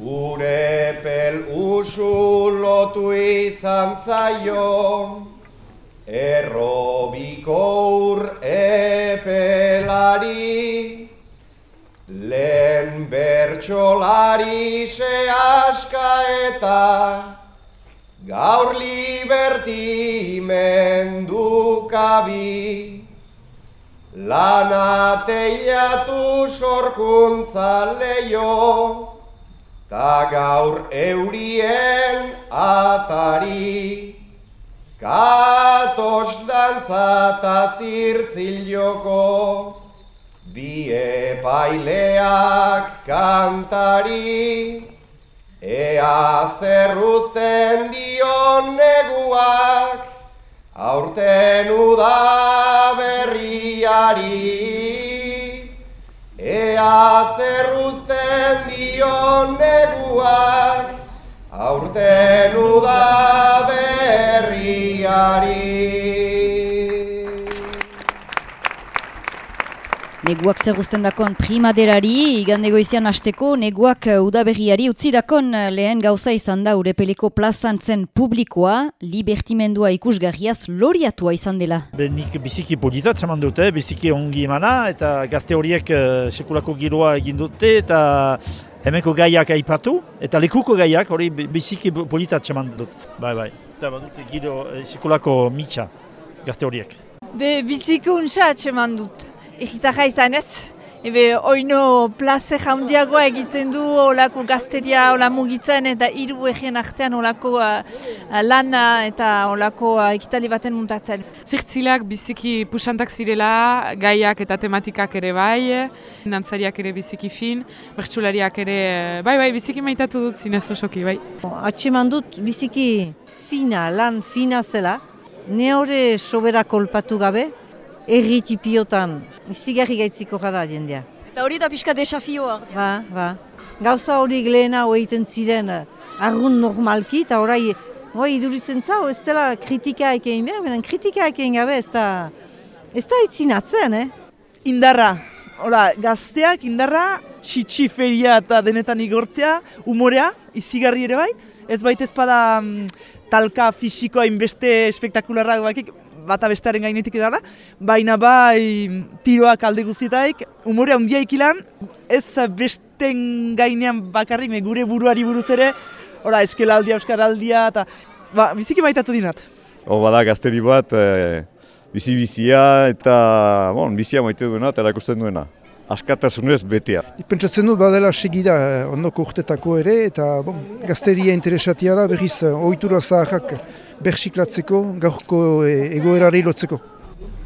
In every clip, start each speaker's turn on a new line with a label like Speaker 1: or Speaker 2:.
Speaker 1: Urepel usu lotu izan zaio, errobiko ur epelari, lehen bertxolari se aska eta, gaur libertimendukabi, lana teilatu sorkuntza leio, Ta gaur eurien atari, katos dantza ta zirtzilioko, bie paileak kantari, ea zerruzten dion neguak, aurten uda berriari. Ea zerruzten dion neguak, aurten uda berriari.
Speaker 2: Neguak zerruzten dakon primaderari, igande goizian hasteko neguak uh, udaberriari utzi dakon uh, lehen gauza izan da urepeleko plazantzen publikoa, libertimendua ikusgarriaz loriatua izan dela.
Speaker 3: Be, nik biziki politat eman dute, biziki ongi emana, eta gazte horiek uh, sekulako giroa egin dute, eta hemenko gaiak aipatu, eta lekuko gaiak hori bi- biziki politat eman dut. Bai, bai. Eta badute giro eh, sekulako mitxa gazte horiek.
Speaker 4: Be biziko untsa atseman dut. Egitarra izan ez. Ebe oino plaze jaundiagoa egiten du olako gazteria ola mugitzen eta hiru egien artean olako uh, lana eta olako uh, ekitali baten muntatzen.
Speaker 5: Zirtzilak biziki pusantak zirela, gaiak eta tematikak ere bai, dantzariak ere biziki fin, bertsulariak ere, eh, bai, bai, biziki maitatu dut zinez osoki, bai.
Speaker 6: Atxeman dut biziki fina, lan fina zela, ne hori sobera kolpatu gabe, erri tipiotan, izigarri gaitziko jada jendea.
Speaker 2: Eta hori da pixka desafioa.
Speaker 6: Ba, ba. Gauza hori lehena egiten ziren eh, argun normalki, eta orai, oi, iduritzen zau, ez dela kritika ekein behar, benen kritika ekein gabe, ez da, ez da itzinatzen, eh?
Speaker 7: indarra. Hola, gazteak indarra, txitsi feria eta denetan igortzea, umorea, izigarri ere bai. Ez baita ezpada mm, talka fisikoa inbeste espektakularra bakik, bata bestearen gainetik edala, baina bai tiroak alde guztietaik, umorea handia ikilan, ez besten gainean bakarrik, me gure buruari buruz ere, hola, eskelaldia, euskaraldia, eta ba, biziki maitatu dinat.
Speaker 8: Hor bada gazteri bat, e, bizi-bizia eta bon, bizia maite duena eta erakusten duena. Askatasunez betea.
Speaker 9: Pentsatzen dut badela segida eh, ondoko urtetako ere eta bon, gazteria interesatia da berriz eh, ohitura zaharrak bersiklatzeko gaurko eh, egoerari lotzeko.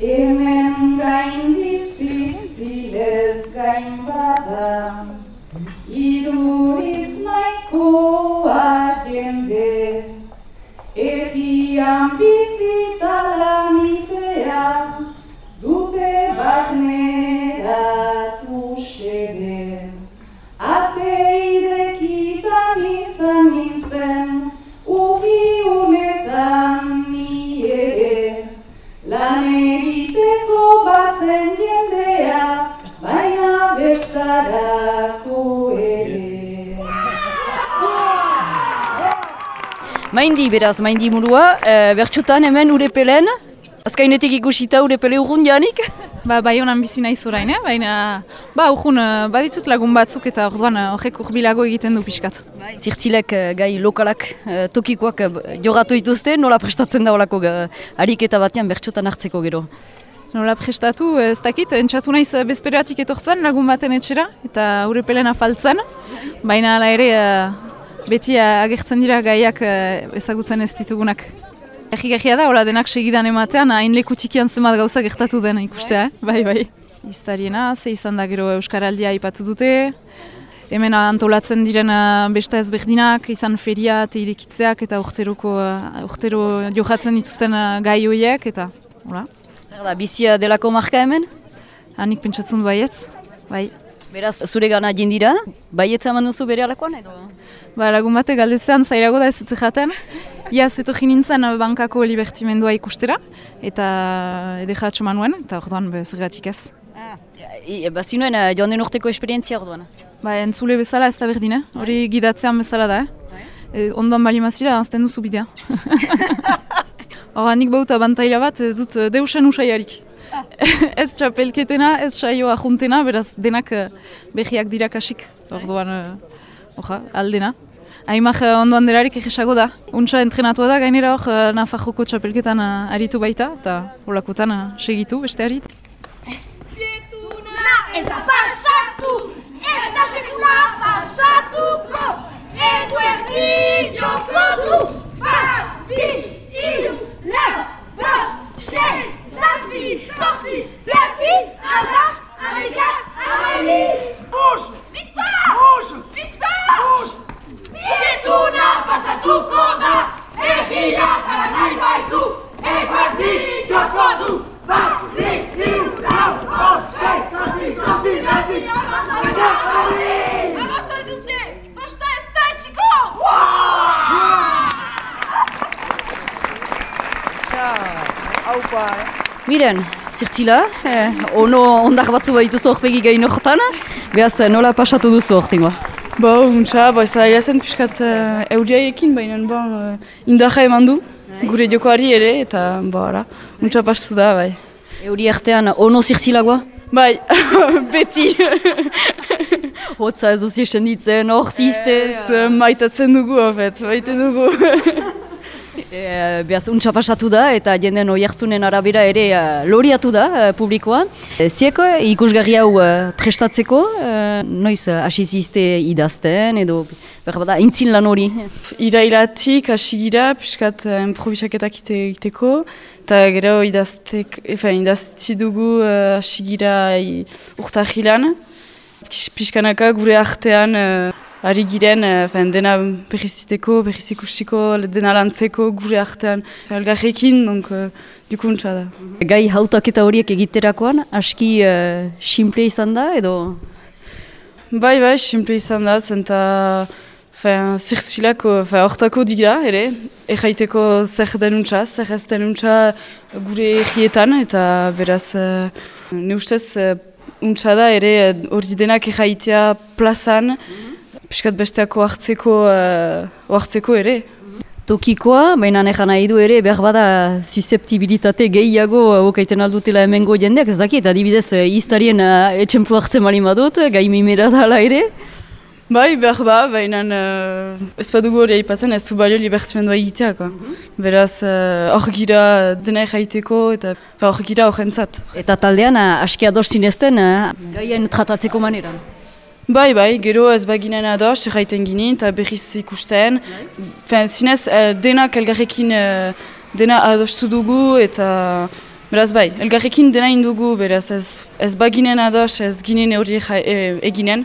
Speaker 10: Hemen gain dizitzilez gain bada, iduriz nahikoa jende, erdian bizita
Speaker 2: Maindi, beraz, maindi murua, e, bertxotan hemen urepelen, azkainetik ikusita urepele urrun janik.
Speaker 5: Ba, bai honan bizi naiz orain, eh? baina, ba, urgun, eh, baditut lagun batzuk eta orduan eh, horrek urbilago egiten du pixkat.
Speaker 2: Zirtzilek eh, gai lokalak, eh, tokikoak eh, jogatu dituzte, nola prestatzen da olako eh, ariketa batean bertxotan hartzeko gero.
Speaker 5: Nola prestatu, ez dakit, entzatu naiz eh, bezperatik etortzen lagun baten etxera, eta urepelen afaltzen, baina hala ere eh, beti eh, agertzen dira gaiak eh, ezagutzen ez ditugunak. Egigarria da, hola denak segidan ematean, hain lekutikian zenbat gauza gertatu dena ikustea, eh? bai, bai. Iztariena, ze izan da gero Euskaraldia aipatu dute, hemen antolatzen diren eh, beste ezberdinak, izan feria eta irekitzeak eta urteroko, eh, urtero johatzen dituzten eh, gai horiek, eta, hola.
Speaker 2: Zer da, bizia delako marka hemen?
Speaker 5: Hanik pentsatzen du baietz, bai.
Speaker 2: Beraz, zure gana jendira, baietza eman duzu bere alakoan edo?
Speaker 5: Ba, lagun batek galdezean zairago da ez jaten. Iaz, eto nintzen bankako libertimendua ikustera, eta edeka atxoman nuen, eta orduan zergatik ez.
Speaker 2: I, ba, zinuen uh, joan den urteko esperientzia orduan.
Speaker 5: Ba, entzule bezala ez da berdin, eh? hori gidatzean bezala da, eh? E, ondoan bali mazira, azten duzu bidea. Hora, nik bauta bantaila bat, ez dut eh, deusen usaiarik. Ez txapelketena, ez saioa juntena, beraz denak eh, behiak dirakasik. Orduan, uh, oja, aldena. Aimak uh, ondoan derarik egisago da. Untsa entrenatua da, gainera hor Nafarroko txapelketan aritu baita, eta holakotan uh, segitu, beste harit.
Speaker 10: Ez da pasatu, ez da sekula pasatuko, eguerdi joko bat, bi, iru, lau, bost, sei, Sarpi, platine, abat. Rouge. Rouge, victoire.
Speaker 2: Miren, zirtzila, eh, ono ondar batzu badituzu horpegi gain horretan, behaz eh, nola pasatu duzu hortingoa.
Speaker 11: Bo, untxa, bo, ez da zen piskat uh, euriaiekin, baina bon, uh, indaja eman du, gure jokoari ere, eta bo, ara, untxa pastu da, bai.
Speaker 2: Euri artean ono zirtzilagoa?
Speaker 11: Bai, beti.
Speaker 2: Hotza ez duziesten ditzen, hor ziztez.
Speaker 11: Ez, maitatzen dugu, ofet, maite dugu.
Speaker 2: E, behaz, untxa pasatu da eta jenden oiartzunen arabera ere uh, loriatu da uh, publikoa. E, Zieko ikusgarri hau uh, prestatzeko, noiz hasi zizte idazten edo berbada, intzin lan hori.
Speaker 11: Irailatik hasi gira, piskat improvisaketak ite, iteko, eta gero idaztek, efa, idazti dugu hasi gira urtahilan. Pis- Piskanaka gure artean ari giren, fen, dena berriziteko, berriz ikustiko, dena lantzeko gure artean. Elgarrekin, donc, uh, dukuntza da.
Speaker 2: Gai hautaketa horiek egiterakoan, aski uh, simple izan da edo...
Speaker 11: Bai, bai, simple izan da, zenta zirtzilako, hortako dira, ere, erraiteko zer denuntza, zer ez denuntza gure errietan, eta beraz, uh, ne ustez, uh, untsa da, ere, eh, hori denak erraitea plazan, piskat besteako hartzeko, uh, hartzeko ere.
Speaker 2: Tokikoa, baina nejan nahi du ere, behar bada susceptibilitate gehiago okaiten aldutela hemengo jendeak, ez dakit, adibidez, eh, iztarien uh, etxemplu hartzen bali madut, gai mimera dala ere.
Speaker 11: Bai, behar ba, baina uh, ez badugu hori aipatzen ez du balio libertimendua egiteako. Beraz, eh, hor gira dena erraiteko eta ba, hor gira horrentzat.
Speaker 2: Eta taldean, uh, aski adostin ezten, uh, gaien tratatzeko maneran.
Speaker 11: Bai, bai, gero ez baginen ados, erraiten ginen eta berriz ikusten. Fen, zinez, eh, denak elgarrekin eh, dena adostu dugu eta beraz bai, elgarrekin dena indugu, beraz ez, ez baginen ados, ez ginen hori eh, eginen,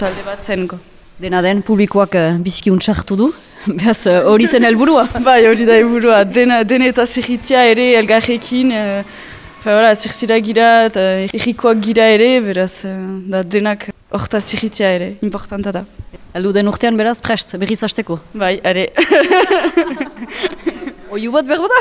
Speaker 11: talde bat zenko.
Speaker 2: Dena den, publikoak uh, biziki untxartu du, behaz uh, hori zen helburua.
Speaker 11: bai, hori da helburua, dena, dena eta zirritia ere elgarrekin, eh, Fa, voilà, zirtzira gira eta errikoak gira ere, beraz, da denak horta zirritia ere, importanta da.
Speaker 2: Aldu den urtean beraz, prest, berriz hasteko.
Speaker 11: Bai, are.
Speaker 2: Oiu bat berbo da?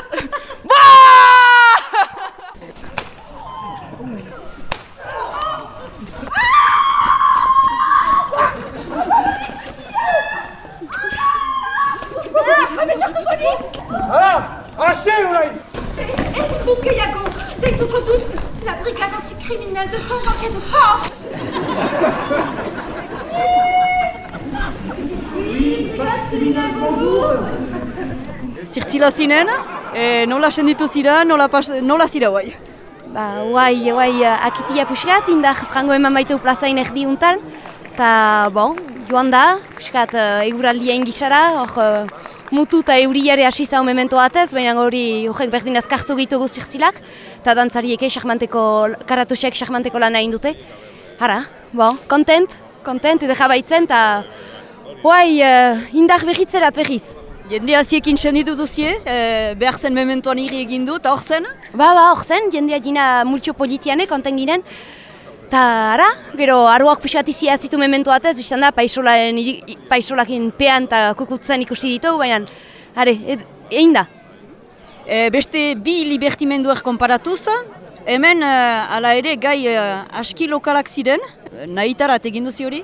Speaker 10: Ez dut gehiago, deituko dut la brigade anticriminelle de Saint-Jean-Pied-de-Port.
Speaker 2: Zirtzila zinen, e, nola senditu zira, nola, pas, nola zira guai?
Speaker 12: Ba, guai, guai, akitia puskat, indar frango eman baitu plazain erdi untan. Ta, bon, joan da, puskat uh, eguraldien gisara, hor uh, mutu eta euriare hasi zaun memento batez, baina hori horrek berdin azkartu gitugu zirtzilak, eta dantzariek xarmanteko, karatusiek xarmanteko lana egin dute. Hara, bon, kontent, kontent, edo jabaitzen, eta guai, uh, indar berritzerat berriz.
Speaker 2: Jende hasiekin senditu duzie, e, behar zen mementoan hiri egin du, eta hor zen?
Speaker 12: Ba, ba, hor zen, jendea dina multio politiane, konten ginen. Ta, ara, gero, aruak pixat izia zitu memento batez, biztan da, paisolaen, i- paisolakin pean eta kukutzen ikusi ditu, baina, are, egin da.
Speaker 2: E, beste bi libertimenduak konparatuz, Hemen, uh, ala ere, gai uh, aski lokalak ziren, nahitarat egin duzi hori?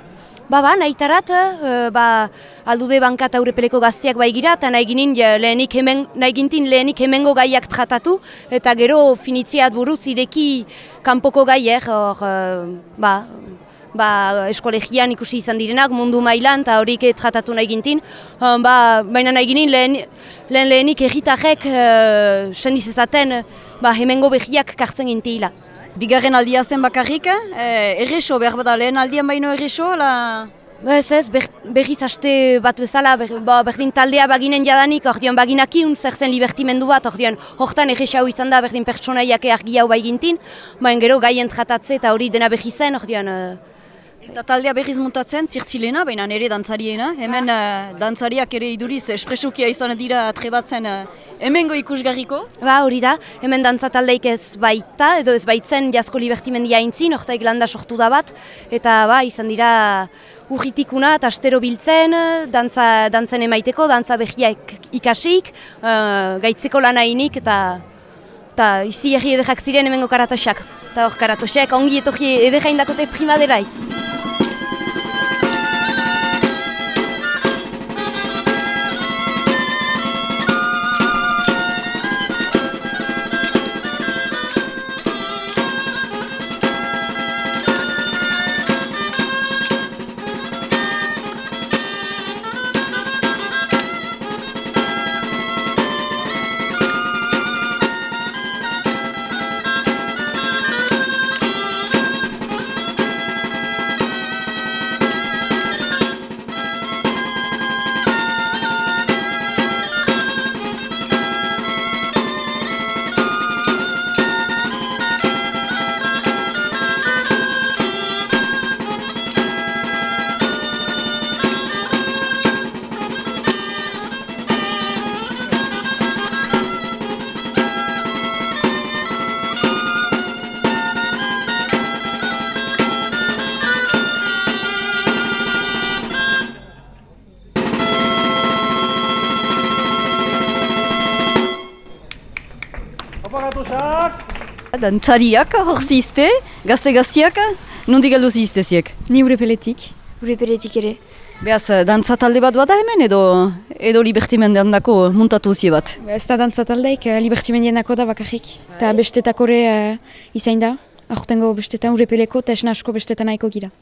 Speaker 12: Ba, ba, nahitarat, uh, ba, aldude bankat aurrepeleko gazteak bai gira, eta nahi ginin lehenik hemen, nahi gintin lehenik hemengo gaiak tratatu, eta gero finitziat buruz ideki kanpoko gaiek, hor, uh, ba, ba, eskolegian ikusi izan direnak, mundu mailan, eta horik tratatu nahi gintin. Um, ba, baina nahi ginin lehen, lehen lehenik egitarrek uh, sendiz ezaten ba, hemengo behiak kartzen gintila.
Speaker 2: Bigarren aldia zen bakarrik, eh, erreso, behar bada lehen aldian baino erreso, la...
Speaker 12: Ez ez, ber, berriz haste bat bezala, ber, ba, berdin taldea baginen jadanik, ordeon baginakiun zer zen libertimendu bat, ordeon hortan errexau izan da berdin pertsonaiak argi hau baigintin, baina gero gaien tratatze eta hori dena berri zen, ordeon... Uh,
Speaker 2: Eta taldea berriz muntatzen, zirtzilena, baina nire dantzariena. Hemen uh, dantzariak ere iduriz espresukia izan dira trebatzen uh, hemengo ikusgarriko.
Speaker 12: Ba, hori da, hemen dantza taldeik ez baita, edo ez baitzen jasko libertimendia intzin, ortaik landa sortu da bat, eta ba, izan dira urritikuna eta astero biltzen, dantza, dantzen emaiteko, dantza behiak ikasik, uh, gaitzeko lana inik, eta eta izi erri edekak ziren hemengo karatosak. Eta hor karatosak ongi etorri edekain dakote primaderai.
Speaker 2: Dantzariak hor zizte, gazte-gaztiak, nondik galdu zizte ziek?
Speaker 13: Ni urepeletik.
Speaker 12: Urepeletik ere.
Speaker 2: Beaz, dantza talde bat bada hemen edo edo libertimendean dako muntatu zie bat?
Speaker 13: Ez da dantza taldeik, libertimendean dako da bakarrik. Eta bestetak ore uh, izain da, aurtengo bestetan urepeleko eta esna asko bestetan nahiko gira.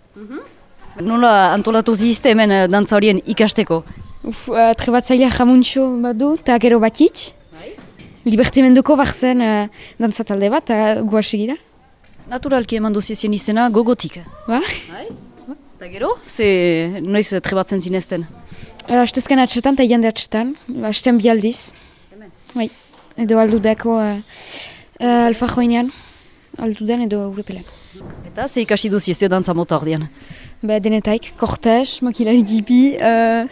Speaker 2: Nola antolatu zizte hemen eh, dantza horien ikasteko?
Speaker 13: Uf, uh, trebatzailea jamuntxo bat du, eta gero batit. Libertimenduko barzen uh, dantza talde bat, eta guasi gira.
Speaker 2: Naturalki eman duzizien izena gogotik.
Speaker 13: Ba?
Speaker 2: Eta gero, ze noiz trebatzen zinezten?
Speaker 13: Uh, Astezken atxetan eta jende atxetan, asten bialdiz. Bai, edo aldudeko uh, uh, alfa joinean, alduden edo urepelen.
Speaker 2: Eta ze ikasi duzi ez dantza mota ordean?
Speaker 13: Ba, denetaik, kortez, makilari dipi, uh,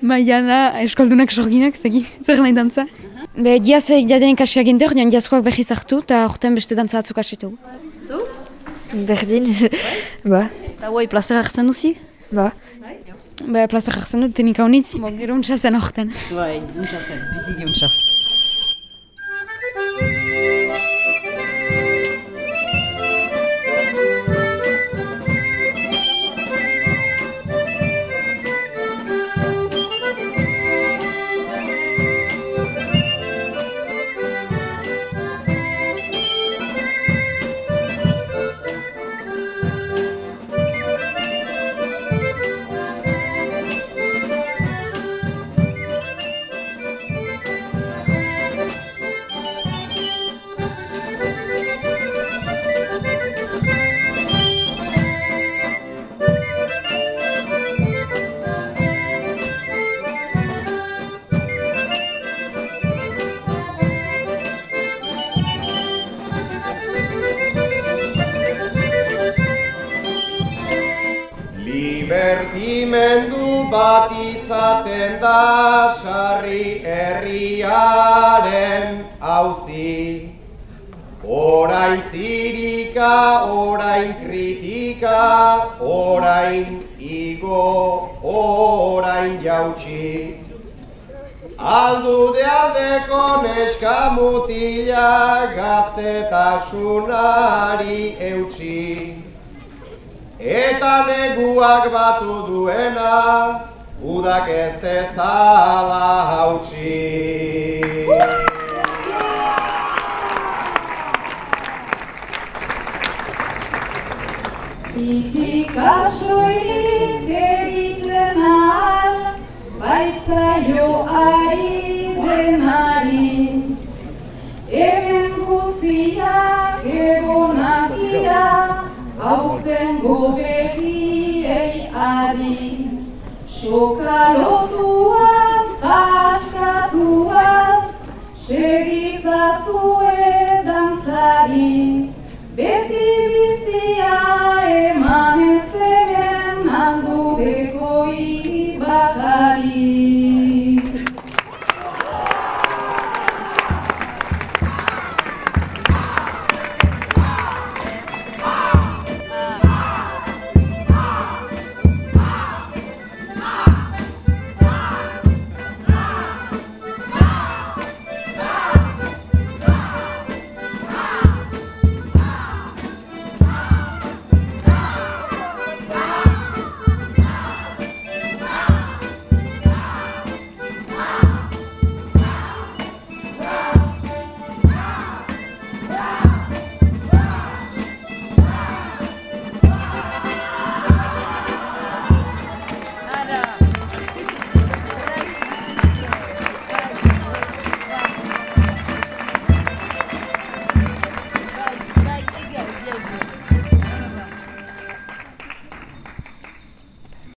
Speaker 13: maiana, eskaldunak sorginak, zegin, zer nahi dantza. Be, diaz jaden ikasi aginte, ordean diazkoak behi zartu, eta orten beste dantza atzuk asitu.
Speaker 2: Zu?
Speaker 13: Berdin, ba.
Speaker 2: Eta guai plazera hartzen duzi?
Speaker 13: Ba. Ba, plazera hartzen dut, tenik haunitz, bo, gero untsa zen orten.
Speaker 2: Bai, untsa zen, biziki untsa.
Speaker 1: Zirika, orain kritika, orain igo, orain jautsi. Aldude aldeko neska mutila gaztetasunari eutxi Eta neguak batu duena, udak ez dezala hautsi.
Speaker 10: Itik basoirik egiten ahal, baitza jo ari denari. Hemen guztiak egon atira, aukten goberriei ari. Soka lotuaz, askatuaz, segizazue dantzari. Beti bizia